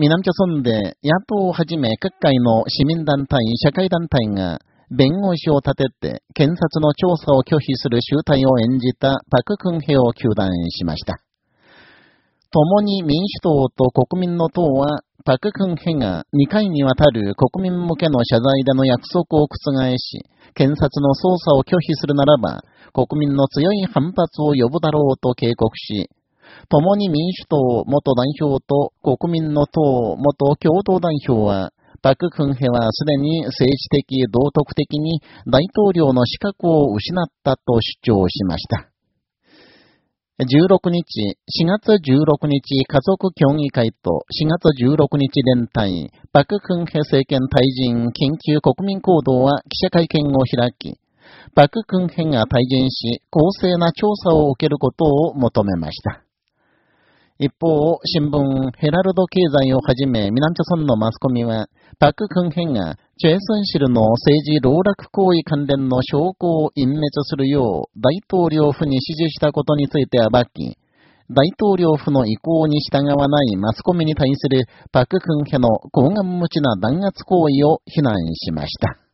南朝村で野党をはじめ各界の市民団体、社会団体が弁護士を立てて検察の調査を拒否する集体を演じたパククンヘを求断しました。共に民主党と国民の党は、パククンヘが2回にわたる国民向けの謝罪での約束を覆し、検察の捜査を拒否するならば、国民の強い反発を呼ぶだろうと警告し、共に民主党元代表と国民の党元共同代表は、パククンヘはすでに政治的、道徳的に大統領の資格を失ったと主張しました。16日、4月16日家族協議会と4月16日連帯、パククンヘ政権退陣緊急国民行動は記者会見を開き、パククンヘが退陣し、公正な調査を受けることを求めました。一方、新聞、ヘラルド経済をはじめ、南朝村のマスコミは、パク・クンヘンが、チェイスンシルの政治籠絡行為関連の証拠を隠滅するよう、大統領府に指示したことについて暴き、大統領府の意向に従わないマスコミに対するパク・クンヘの高顔無知な弾圧行為を非難しました。